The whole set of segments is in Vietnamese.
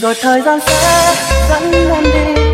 rồi thời gian sẽ dẫn em đi.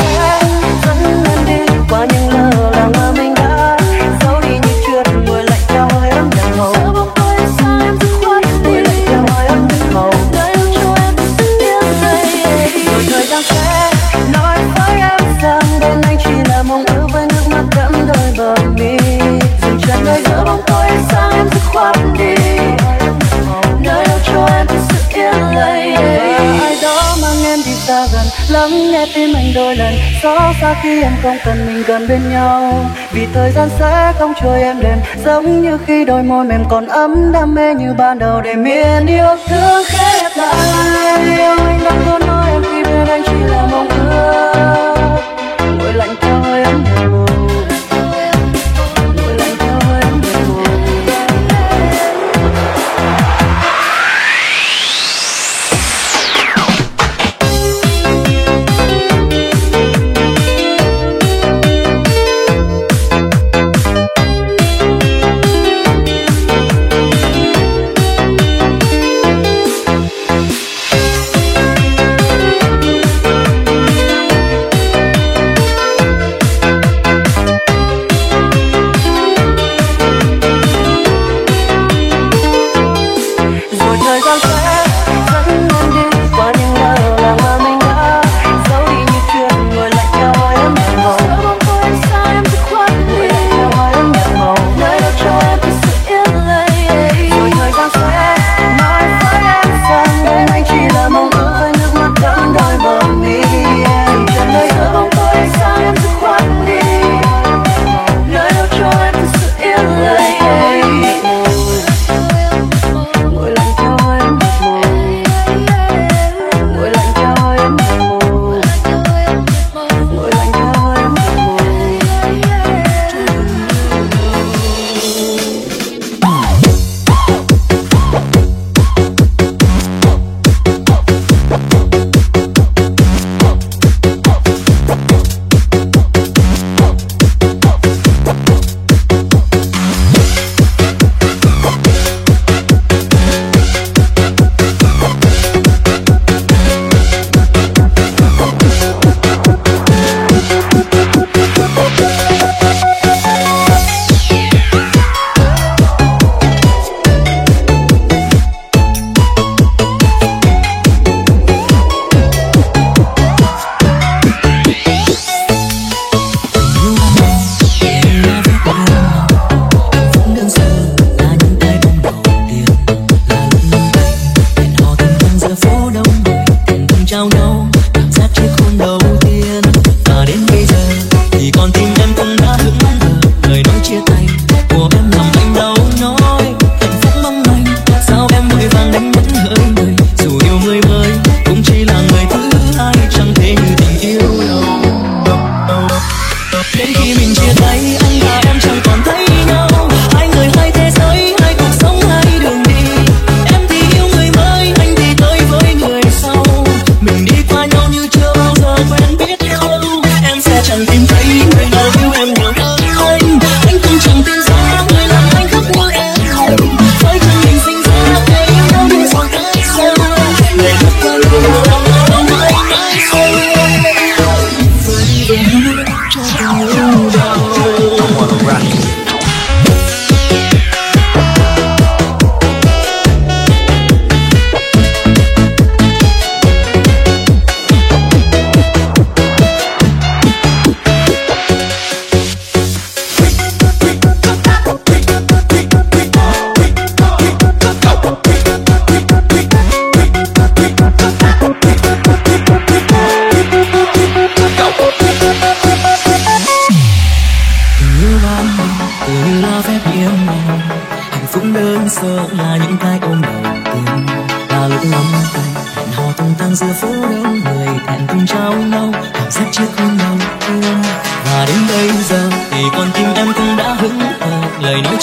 your lắng nghe tim anh đôi lần. Xót xa khi em không cần mình gần bên nhau. Vì thời gian sẽ không trôi em đêm. Giống như khi đôi môi mềm còn ấm đam mê như ban đầu để miền yêu thương khép lại.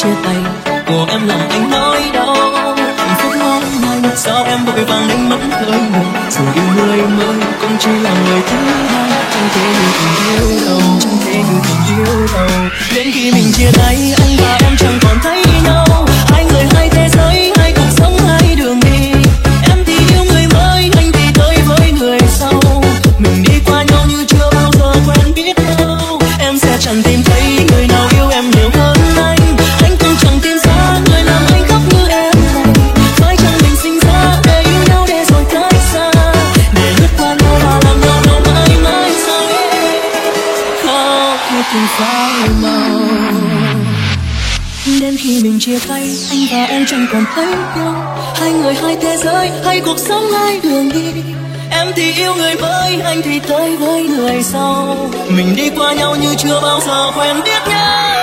Chia tay. Của em làm anh nói đau. Phút phúc ngon lành sao em vội vàng đánh mất hơi người dù yêu người mới, cũng chỉ là người thứ hai. Chẳng thể như tình yêu đâu, chẳng thể như tình yêu đâu. Đến khi mình chia tay, anh từng phai màu. Đến khi mình chia tay, anh và em chẳng còn thấy nhau. Hai người, hai thế giới, hai cuộc sống, hai đường đi. Em thì yêu người mới, anh thì tới với người sau. Mình đi qua nhau như chưa bao giờ quen biết nhau.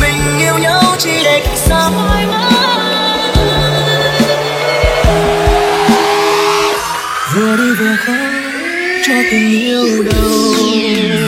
Mình yêu nhau chỉ để cách cho tình yêu đâu